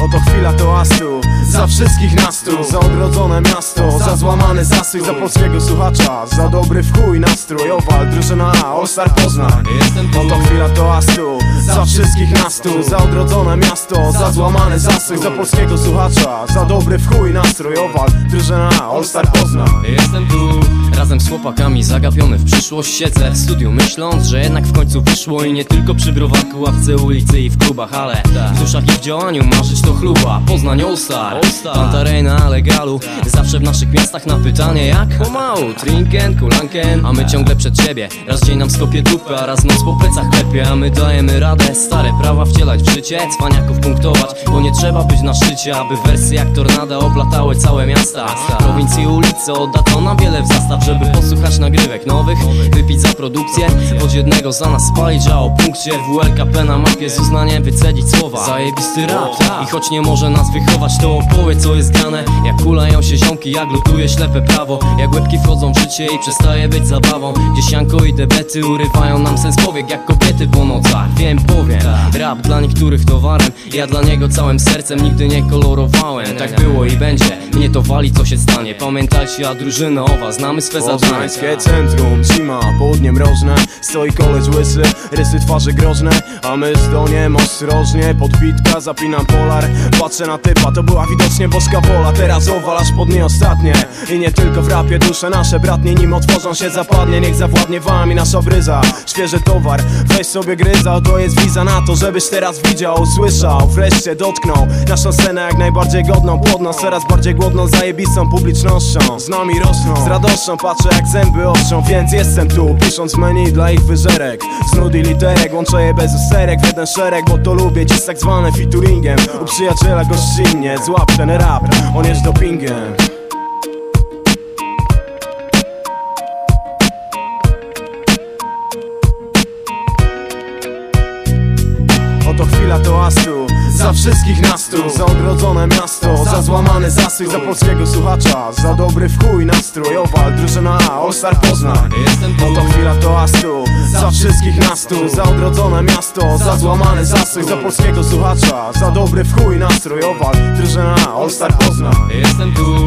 Obok chwila toastu za wszystkich nas tu. Za odrodzone miasto Za złamany zastój Za polskiego słuchacza Za dobry w chuj nastrój. Owal, drużyna A, All Star Poznań Oto chwila toastu Za wszystkich nas tu. Za odrodzone miasto Za złamany zastój. Za polskiego słuchacza Za dobry w chuj nastrój. Owal, drużyna A, All Star Poznań. Jestem tu. Razem z chłopakami zagapiony w przyszłość Siedzę w studiu myśląc, że jednak w końcu wyszło I nie tylko przy browarku, ławce ulicy i w klubach Ale w duszach i w działaniu marzyć to chluba. Poznań All Star, Pantarena, legalu Zawsze w naszych miastach na pytanie jak? Pomału, trinken, kulanken. A my ciągle przed siebie Raz dzień nam skopie dupę, a raz noc po plecach klepie. A my dajemy radę stare prawa wcielać w życie Cwaniaków punktować, bo nie trzeba być na szczycie Aby wersy jak tornada oplatały całe miasta. Prowincji ulice odda to na wiele zastaw Żeby posłuchać nagrywek nowych Wypić za produkcję Choć jednego za nas spalić, a o punkcie WLKP na mapie z uznaniem wycedzić słowa. Zajebisty rap I choć nie może nas wychować to opowie co jest grane. Jak kulają się ziomki, jak lutuje ślepe prawo. Jak łebki wchodzą w życie i przestaje być zabawą. Gdzie sianko i debety urywają nam sens powiek Jak kobiety po nocach, wiem powiem Rap dla niektórych towarem. Ja dla niego całym sercem nigdy nie kolorowałem. Tak było i będzie Mnie to wali co się stanie. Pamiętajcie, a drużyna owa Znamy swe zadanie. Centrum, zima, południe mrożne Stoi koleś łysy, rysy twarzy groźne A my z doniem ostrożnie, podbitka, zapinam polar Patrzę na typa, to była widocznie boska wola Teraz owalasz pod nie ostatnie. I nie tylko w rapie, dusze nasze bratnie Nim otworzą się zapadnie, niech zawładnie wami nasza bryza. Świeży towar, weź sobie gryza To jest wiza na to, żebyś teraz widział, usłyszał Wreszcie dotknął naszą scenę jak najbardziej godną Płodną, coraz bardziej głodną, zajebistą publicznością. Z nami rosną, z radością patrzę jak zęby ostrzą Więc jestem tu, pisząc menu dla ich wyżerek. Z nudy literek, łączę je bez usterek w jeden szereg Bo to lubię dziś tak zwane featuringiem. U przyjaciela gościnnie, złap ten rap, on jest dopingiem. Oto chwila toastu Za wszystkich nas tu Za odrodzone miasto złamany zastój Za polskiego słuchacza. Za dobry w chuj nastrój Owal, drużyna A, All Star Poznań Oto chwila toastu Za wszystkich nas tu Za odrodzone miasto Za złamany zastój Za polskiego słuchacza. Za dobry w chuj nastrój Owal, drużyna A, All Star Poznań. Jestem tu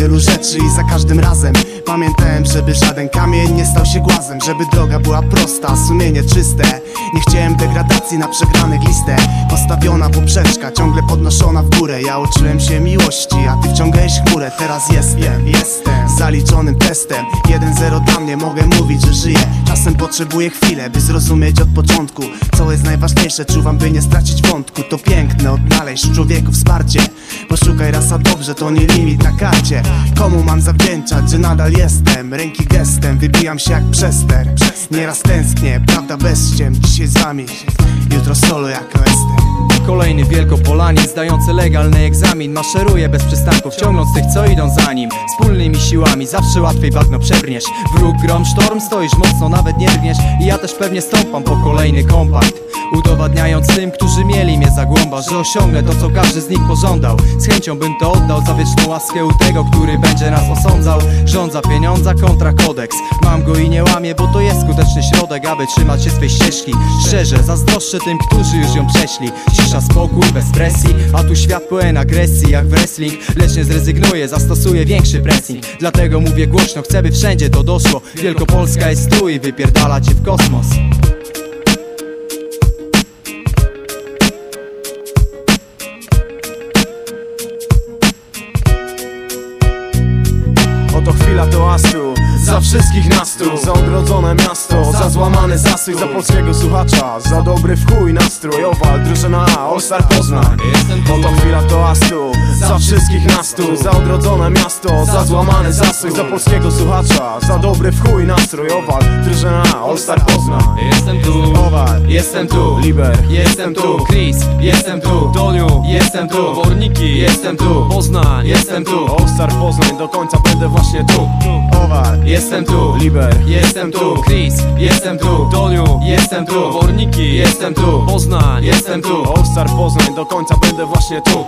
wielu rzeczy i za każdym razem Pamiętałem, żeby żaden kamień nie stał się głazem Żeby droga była prosta, sumienie czyste. Nie chciałem degradacji na przegranych listę Postawiona poprzeczka, ciągle podnoszona w górę. Ja uczyłem się miłości, a ty wciągałeś chmurę. Teraz jestem, jestem zaliczonym testem. 1-0 dla mnie, mogę mówić, że żyję. Czasem potrzebuję chwilę, by zrozumieć od początku Co jest najważniejsze, czuwam, by nie stracić wątku. To piękne, odnaleźć człowieku wsparcie. Poszukaj rasa dobrze, to nie limit na karcie Komu mam zawdzięczać, że nadal jestem? Ręki gestem, wybijam się jak przester. Nieraz tęsknię, prawda bez ściem. Dzisiaj z wami, jutro solo jak Lester Kolejny wielkopolanin zdający legalny egzamin. Maszeruje bez przystanków, ciągnąc tych co idą za nim. Wspólnymi siłami zawsze łatwiej bagno przebrniesz Wróg, grom, sztorm, stoisz mocno, nawet nie drgniesz I ja też pewnie stąpam po kolejny kompakt Udowadniając tym, którzy mieli mnie za głąba Że osiągnę to co każdy z nich pożądał. Z chęcią bym to oddał za wieczną łaskę u tego, który będzie nas osądzał. Rządza pieniądza kontra kodeks. Mam go i nie łamię, bo to jest skuteczny środek Aby trzymać się swej ścieżki. Szczerze, zazdroszczę tym, którzy już ją przeszli Cisza, spokój, bez presji. A tu świat pełen agresji jak wrestling. Lecz nie zrezygnuję, zastosuję większy pressing. Dlatego mówię głośno, chcę by wszędzie to doszło. Wielkopolska jest tu i wypierdala cię w kosmos. Oto chwila toastu Za wszystkich nas tu. Za odrodzone miasto Za złamany zastój Za polskiego słuchacza Za dobry w chuj nastrój. Owal, drużyna A, All Star Poznań Oto chwila toastu Za wszystkich nas tu. Za odrodzone miasto Za złamany zastój Za polskiego słuchacza Za dobry w chuj nastrój. Owal, drużyna A, All Star Poznań. Jestem tu. Owal, Jestem tu. Liber. Jestem tu. Chris. Jestem tu. Doniu. Jestem tu. Worniki. Jestem tu. Poznań. Jestem tu. All Star Poznań Do końca będę właśnie tu Owal, Jestem tu. Liber. Jestem tu. Chris. Jestem tu. Doniu. Jestem tu. Worniki. Jestem tu. Poznań. Jestem tu. All Star Poznań. Do końca będę właśnie tu